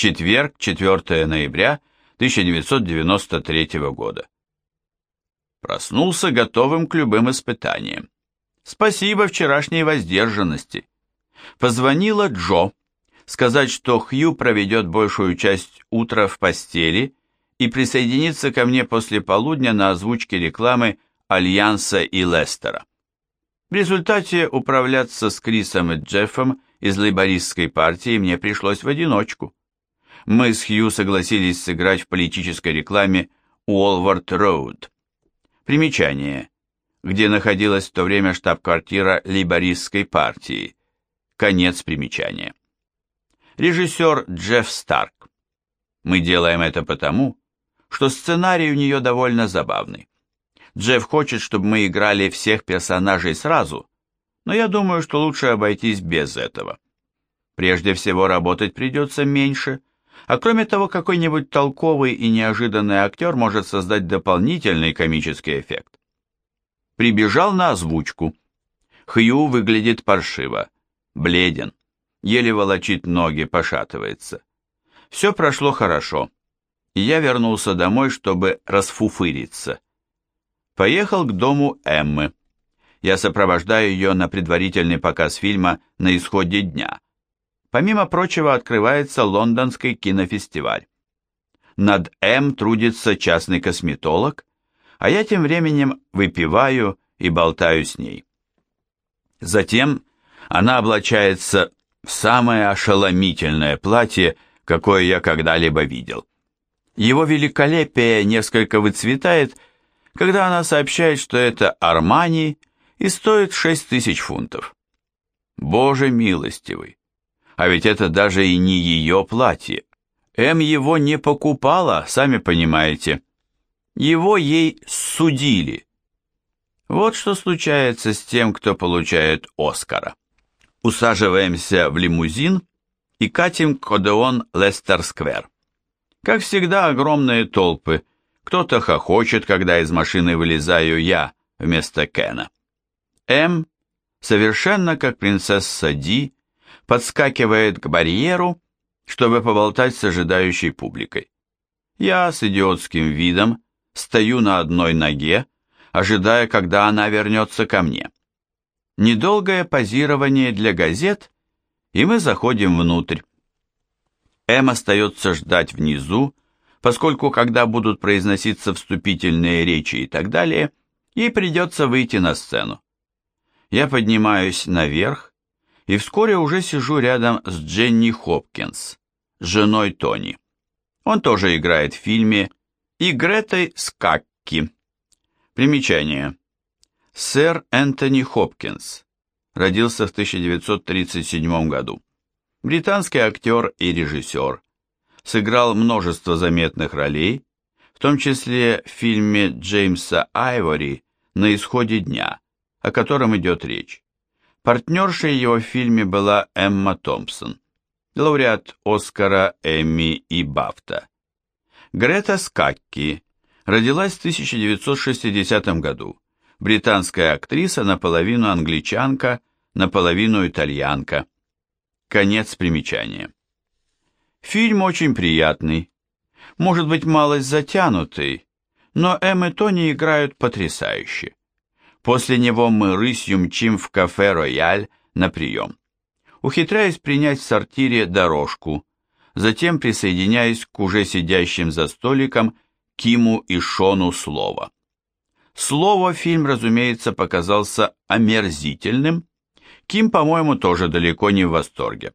Четверг, 4 ноября 1993 года. Проснулся готовым к любым испытаниям. Спасибо вчерашней воздержанности. Позвонила Джо, сказать, что Хью проведет большую часть утра в постели и присоединится ко мне после полудня на озвучке рекламы Альянса и Лестера. В результате управляться с Крисом и Джеффом из лейбористской партии мне пришлось в одиночку. Мы с Хью согласились сыграть в политической рекламе Уолвард Роуд. Примечание. Где находилась в то время штаб-квартира лейбористской партии. Конец примечания. Режиссер Джефф Старк. Мы делаем это потому, что сценарий у нее довольно забавный. Джефф хочет, чтобы мы играли всех персонажей сразу, но я думаю, что лучше обойтись без этого. Прежде всего, работать придется меньше, а кроме того, какой-нибудь толковый и неожиданный актер может создать дополнительный комический эффект. Прибежал на озвучку. Хью выглядит паршиво, бледен, еле волочит ноги, пошатывается. Все прошло хорошо, я вернулся домой, чтобы расфуфыриться. Поехал к дому Эммы. Я сопровождаю ее на предварительный показ фильма «На исходе дня». Помимо прочего, открывается лондонский кинофестиваль. Над М трудится частный косметолог, а я тем временем выпиваю и болтаю с ней. Затем она облачается в самое ошеломительное платье, какое я когда-либо видел. Его великолепие несколько выцветает когда она сообщает, что это Армани и стоит 6 тысяч фунтов. Боже милостивый, а ведь это даже и не ее платье. М его не покупала, сами понимаете. Его ей судили. Вот что случается с тем, кто получает Оскара. Усаживаемся в лимузин и катим к Одеон Лестер-сквер. Как всегда, огромные толпы, кто-то хохочет, когда из машины вылезаю я вместо Кена. М, совершенно как принцесса Ди, подскакивает к барьеру, чтобы поболтать с ожидающей публикой. Я с идиотским видом стою на одной ноге, ожидая, когда она вернется ко мне. Недолгое позирование для газет, и мы заходим внутрь. М остается ждать внизу, поскольку когда будут произноситься вступительные речи и так далее, ей придется выйти на сцену. Я поднимаюсь наверх и вскоре уже сижу рядом с Дженни Хопкинс, женой Тони. Он тоже играет в фильме и Гретой Скакки. Примечание. Сэр Энтони Хопкинс. Родился в 1937 году. Британский актер и режиссер сыграл множество заметных ролей, в том числе в фильме Джеймса Айвори «На исходе дня», о котором идет речь. Партнершей его в фильме была Эмма Томпсон, лауреат Оскара, Эмми и Бафта. Грета Скакки родилась в 1960 году, британская актриса, наполовину англичанка, наполовину итальянка. Конец примечания. Фильм очень приятный, может быть, малость затянутый, но Эм и Тони играют потрясающе. После него мы рысью мчим в кафе «Рояль» на прием. Ухитряюсь принять в сортире дорожку, затем присоединяюсь к уже сидящим за столиком Киму и Шону слово. Слово фильм, разумеется, показался омерзительным. Ким, по-моему, тоже далеко не в восторге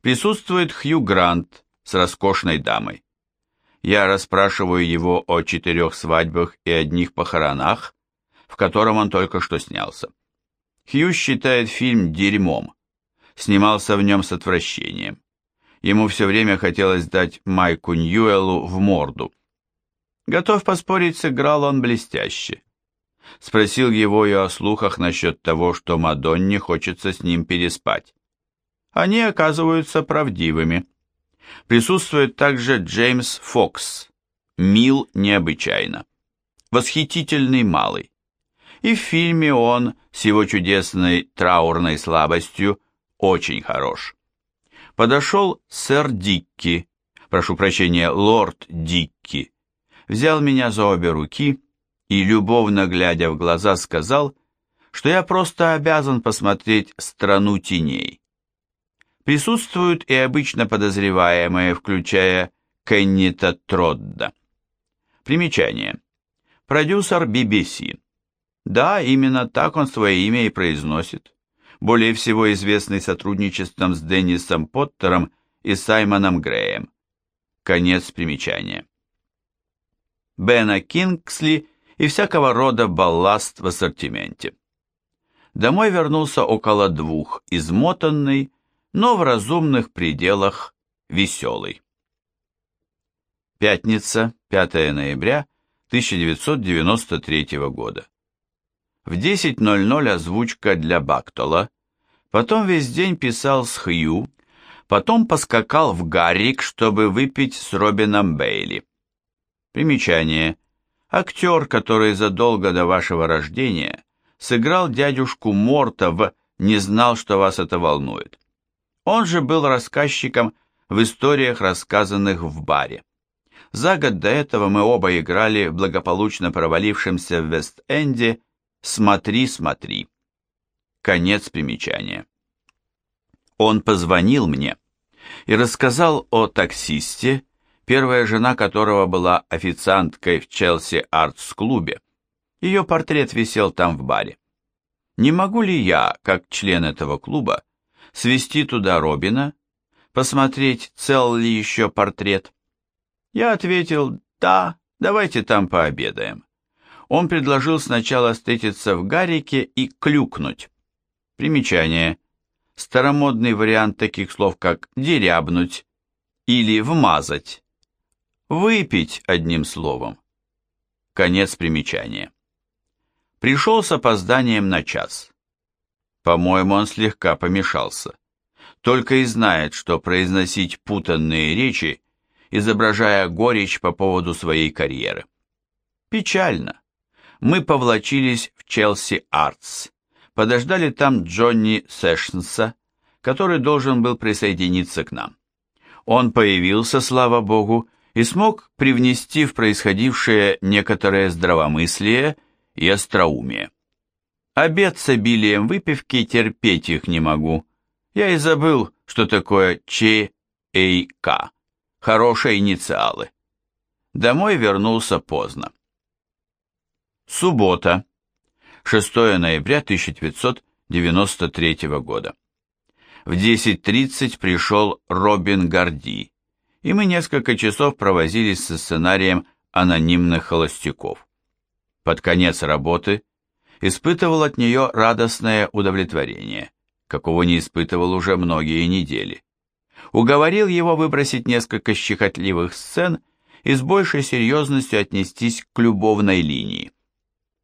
присутствует Хью Грант с роскошной дамой. Я расспрашиваю его о четырех свадьбах и одних похоронах, в котором он только что снялся. Хью считает фильм дерьмом, снимался в нем с отвращением. Ему все время хотелось дать Майку Ньюэлу в морду. Готов поспорить, сыграл он блестяще. Спросил его и о слухах насчет того, что Мадонне хочется с ним переспать они оказываются правдивыми. Присутствует также Джеймс Фокс, мил необычайно, восхитительный малый. И в фильме он с его чудесной траурной слабостью очень хорош. Подошел сэр Дикки, прошу прощения, лорд Дикки, взял меня за обе руки и, любовно глядя в глаза, сказал, что я просто обязан посмотреть «Страну теней». Присутствуют и обычно подозреваемые, включая Кеннита Тродда. Примечание. Продюсер BBC. Да, именно так он свое имя и произносит. Более всего известный сотрудничеством с Деннисом Поттером и Саймоном Греем. Конец примечания. Бена Кингсли и всякого рода балласт в ассортименте. Домой вернулся около двух, измотанный, но в разумных пределах веселый. Пятница, 5 ноября 1993 года. В 10.00 озвучка для Бактола, потом весь день писал с Хью, потом поскакал в Гаррик, чтобы выпить с Робином Бейли. Примечание. Актер, который задолго до вашего рождения сыграл дядюшку Морта в «Не знал, что вас это волнует». Он же был рассказчиком в историях, рассказанных в баре. За год до этого мы оба играли в благополучно провалившемся в Вест-Энде «Смотри, смотри». Конец примечания. Он позвонил мне и рассказал о таксисте, первая жена которого была официанткой в Челси Артс-клубе. Ее портрет висел там в баре. Не могу ли я, как член этого клуба, свести туда Робина, посмотреть, цел ли еще портрет? Я ответил, да, давайте там пообедаем. Он предложил сначала встретиться в Гаррике и клюкнуть. Примечание. Старомодный вариант таких слов, как «дерябнуть» или «вмазать». Выпить, одним словом. Конец примечания. Пришел с опозданием на час. По-моему, он слегка помешался. Только и знает, что произносить путанные речи изображая горечь по поводу своей карьеры. Печально. Мы повлачились в Челси Артс, подождали там Джонни Сэшнса, который должен был присоединиться к нам. Он появился, слава богу, и смог привнести в происходившее некоторое здравомыслие и остроумие. Обед с обилием выпивки терпеть их не могу. Я и забыл, что такое ЧАК хорошие инициалы. Домой вернулся поздно. Суббота, 6 ноября 1993 года. В 10.30 пришел Робин Горди, и мы несколько часов провозились со сценарием анонимных холостяков. Под конец работы испытывал от нее радостное удовлетворение, какого не испытывал уже многие недели уговорил его выбросить несколько щекотливых сцен и с большей серьезностью отнестись к любовной линии.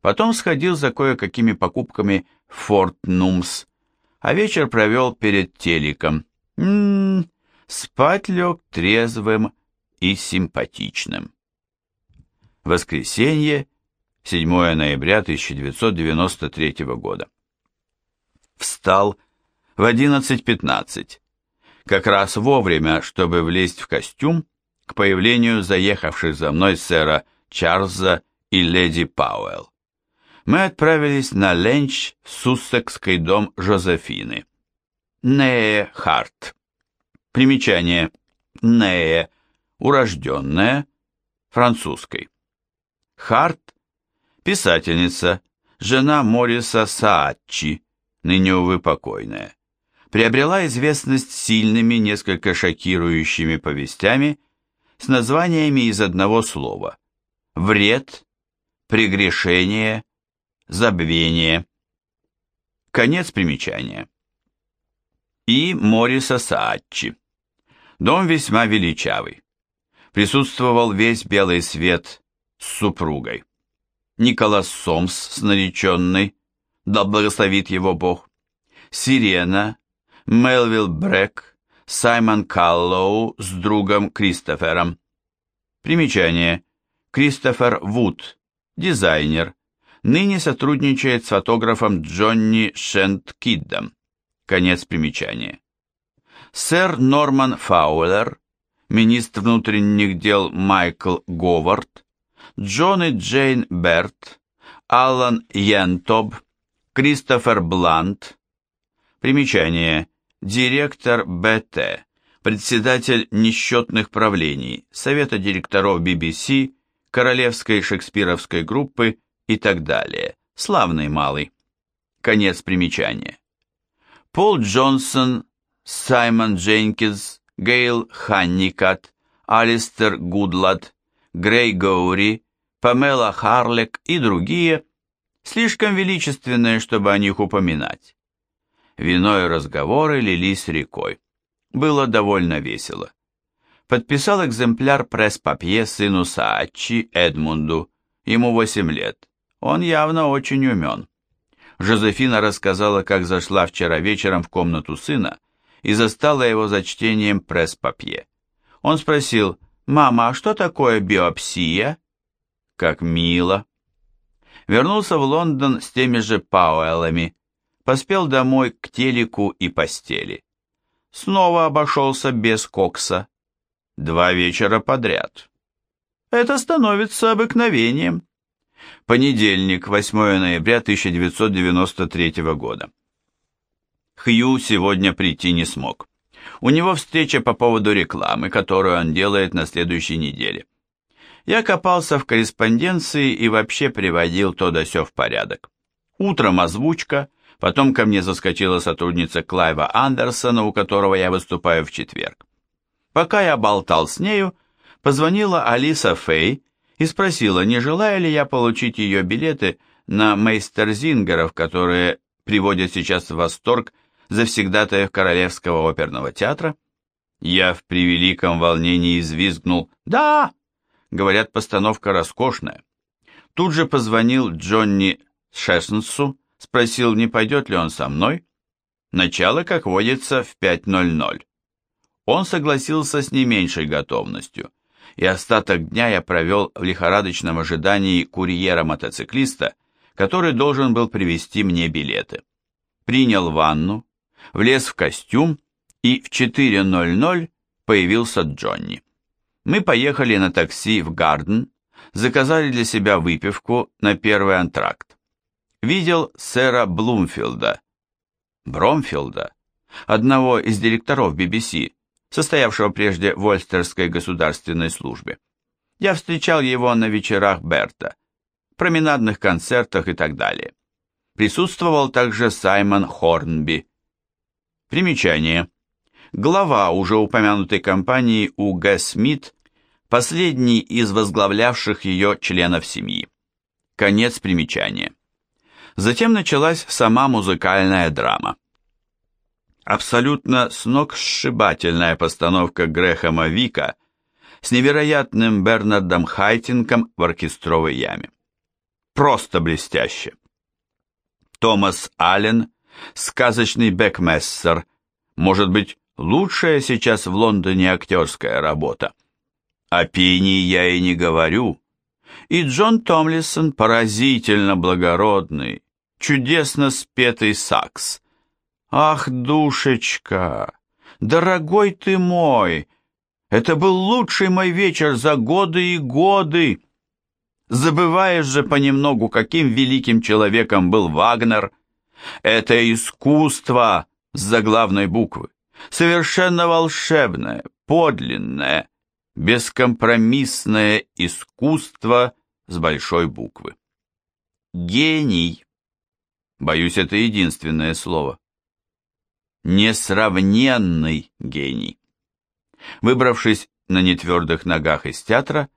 Потом сходил за кое-какими покупками в Форт Нумс, а вечер провел перед телеком. М-м, спать лег трезвым и симпатичным. Воскресенье, 7 ноября 1993 года. Встал в 11.15 как раз вовремя, чтобы влезть в костюм к появлению заехавших за мной сэра Чарльза и леди Пауэлл. Мы отправились на ленч в Суссекский дом Жозефины. Нее Харт. Примечание. Нее. Урожденная. Французской. Харт. Писательница. Жена Мориса Саатчи, ныне, увы, покойная приобрела известность сильными, несколько шокирующими повестями с названиями из одного слова «вред», «прегрешение», «забвение». Конец примечания. И Мориса Саатчи. Дом весьма величавый. Присутствовал весь белый свет с супругой. Николас Сомс с нареченной, да благословит его Бог. Сирена, Мелвилл Брэк, Саймон Каллоу с другом Кристофером. Примечание. Кристофер Вуд, дизайнер, ныне сотрудничает с фотографом Джонни Шенткиддом. Конец примечания. Сэр Норман Фаулер, министр внутренних дел Майкл Говард, Джон и Джейн Берт, Алан Йентоб, Кристофер Блант. Примечание. Директор БТ, председатель несчетных правлений, Совета директоров BBC, Королевской шекспировской группы и так далее. Славный малый. Конец примечания. Пол Джонсон, Саймон Дженкинс, Гейл Ханникат, Алистер Гудлад, Грей Гоури, Памела Харлек и другие, слишком величественные, чтобы о них упоминать. Вино и разговоры лились рекой. Было довольно весело. Подписал экземпляр пресс-папье сыну Саачи Эдмунду, ему 8 лет. Он явно очень умен. Жозефина рассказала, как зашла вчера вечером в комнату сына и застала его за чтением пресс-папье. Он спросил, «Мама, а что такое биопсия?» «Как мило». Вернулся в Лондон с теми же Пауэллами, поспел домой к телеку и постели. Снова обошелся без кокса. Два вечера подряд. Это становится обыкновением. Понедельник, 8 ноября 1993 года. Хью сегодня прийти не смог. У него встреча по поводу рекламы, которую он делает на следующей неделе. Я копался в корреспонденции и вообще приводил то да сё в порядок. Утром озвучка, потом ко мне заскочила сотрудница Клайва Андерсона, у которого я выступаю в четверг. Пока я болтал с нею, позвонила Алиса Фей и спросила, не желаю ли я получить ее билеты на мейстерзингеров, которые приводят сейчас в восторг завсегдатаев Королевского оперного театра. Я в превеликом волнении извизгнул «Да!» Говорят, постановка роскошная. Тут же позвонил Джонни Шеснсу, спросил, не пойдет ли он со мной. Начало, как водится, в 5.00. Он согласился с не меньшей готовностью, и остаток дня я провел в лихорадочном ожидании курьера-мотоциклиста, который должен был привезти мне билеты. Принял ванну, влез в костюм, и в 4.00 появился Джонни. Мы поехали на такси в Гарден, заказали для себя выпивку на первый антракт. Видел сэра Блумфилда, Бромфилда, одного из директоров BBC, состоявшего прежде в Ольстерской государственной службе. Я встречал его на вечерах Берта, променадных концертах и так далее. Присутствовал также Саймон Хорнби. Примечание. Глава уже упомянутой компании У.Г. Смит, последний из возглавлявших ее членов семьи. Конец примечания. Затем началась сама музыкальная драма. Абсолютно сногсшибательная постановка Грэхэма Вика с невероятным Бернардом Хайтинком в оркестровой яме. Просто блестяще. Томас Аллен, сказочный бэкмессер, может быть, лучшая сейчас в Лондоне актерская работа. О пении я и не говорю. И Джон Томлисон поразительно благородный, чудесно спетый сакс – Ах, душечка, дорогой ты мой, это был лучший мой вечер за годы и годы. Забываешь же понемногу, каким великим человеком был Вагнер. Это искусство с заглавной буквы, совершенно волшебное, подлинное, бескомпромиссное искусство с большой буквы. Гений. Боюсь, это единственное слово несравненный гений. Выбравшись на нетвердых ногах из театра,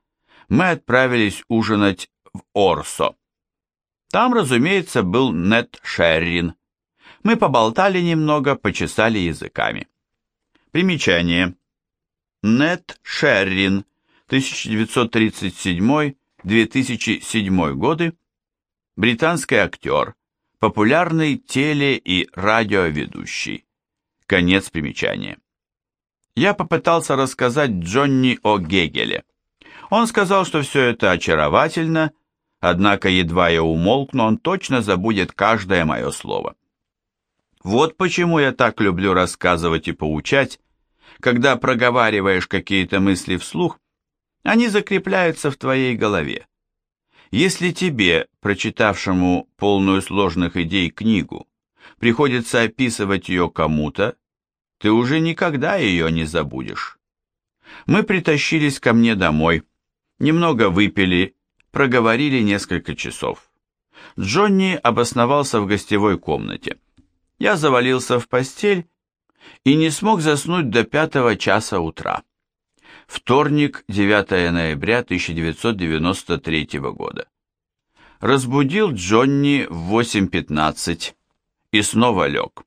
мы отправились ужинать в Орсо. Там, разумеется, был Нет Шеррин. Мы поболтали немного, почесали языками. Примечание. Нет Шеррин, 1937-2007 годы, британский актер, популярный теле- и радиоведущий. Конец примечания. Я попытался рассказать Джонни о Гегеле. Он сказал, что все это очаровательно, однако едва я умолкну, он точно забудет каждое мое слово. Вот почему я так люблю рассказывать и поучать, Когда проговариваешь какие-то мысли вслух, они закрепляются в твоей голове. Если тебе, прочитавшему полную сложных идей книгу, приходится описывать ее кому-то, ты уже никогда ее не забудешь. Мы притащились ко мне домой, немного выпили, проговорили несколько часов. Джонни обосновался в гостевой комнате. Я завалился в постель и не смог заснуть до пятого часа утра. Вторник, 9 ноября 1993 года. Разбудил Джонни в 8.15 и снова лег.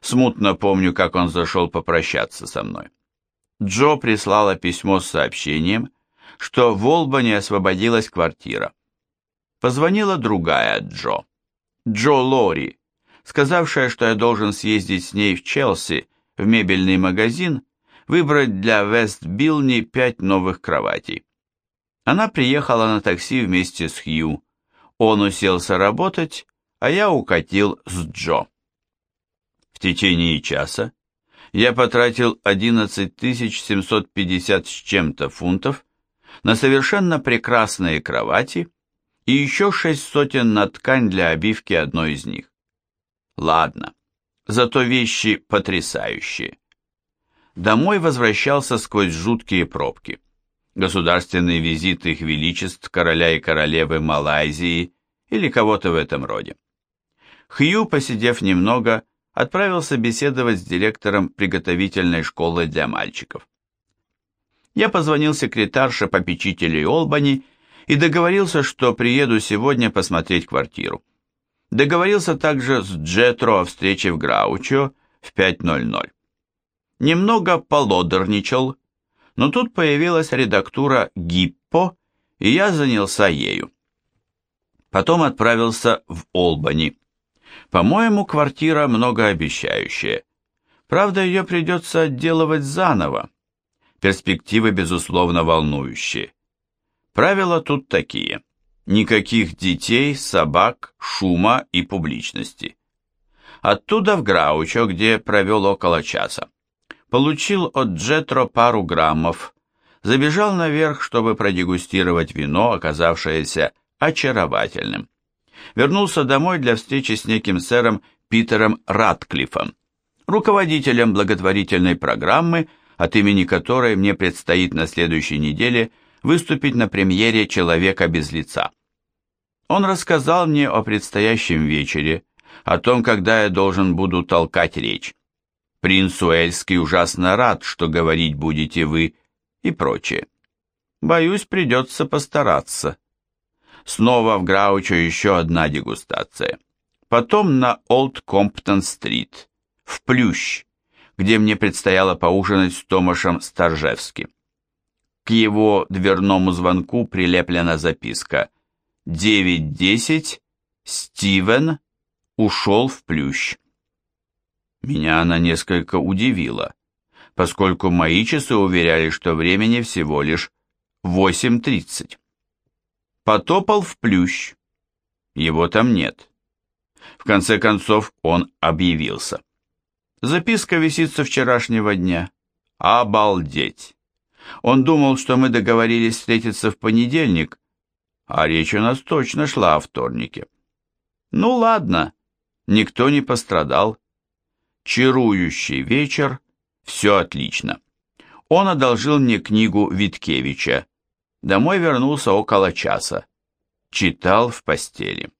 Смутно помню, как он зашел попрощаться со мной. Джо прислала письмо с сообщением, что в Олбани освободилась квартира. Позвонила другая Джо, Джо Лори, сказавшая, что я должен съездить с ней в Челси, в мебельный магазин, выбрать для Вест-Билни пять новых кроватей. Она приехала на такси вместе с Хью. Он уселся работать, а я укатил с Джо. В течение часа я потратил 11 750 с чем-то фунтов на совершенно прекрасные кровати и еще шесть сотен на ткань для обивки одной из них. Ладно, зато вещи потрясающие. Домой возвращался сквозь жуткие пробки. Государственный визит их величеств, короля и королевы Малайзии или кого-то в этом роде. Хью, посидев немного, отправился беседовать с директором приготовительной школы для мальчиков. Я позвонил секретарше попечителей Олбани и договорился, что приеду сегодня посмотреть квартиру. Договорился также с Джетро о встрече в Граучо в 5.00 немного полодорничал, но тут появилась редактура «Гиппо», и я занялся ею. Потом отправился в Олбани. По-моему, квартира многообещающая. Правда, ее придется отделывать заново. Перспективы, безусловно, волнующие. Правила тут такие. Никаких детей, собак, шума и публичности. Оттуда в Граучо, где провел около часа получил от Джетро пару граммов, забежал наверх, чтобы продегустировать вино, оказавшееся очаровательным. Вернулся домой для встречи с неким сэром Питером Ратклиффом, руководителем благотворительной программы, от имени которой мне предстоит на следующей неделе выступить на премьере «Человека без лица». Он рассказал мне о предстоящем вечере, о том, когда я должен буду толкать речь принц Уэльский ужасно рад, что говорить будете вы, и прочее. Боюсь, придется постараться. Снова в Граучо еще одна дегустация. Потом на Олд Комптон-стрит, в Плющ, где мне предстояло поужинать с Томашем Старжевским. К его дверному звонку прилеплена записка «9.10. Стивен ушел в Плющ». Меня она несколько удивила, поскольку мои часы уверяли, что времени всего лишь 8.30. Потопал в плющ. Его там нет. В конце концов он объявился. Записка висит со вчерашнего дня. Обалдеть! Он думал, что мы договорились встретиться в понедельник, а речь у нас точно шла о вторнике. Ну ладно, никто не пострадал чарующий вечер, все отлично. Он одолжил мне книгу Виткевича. Домой вернулся около часа. Читал в постели.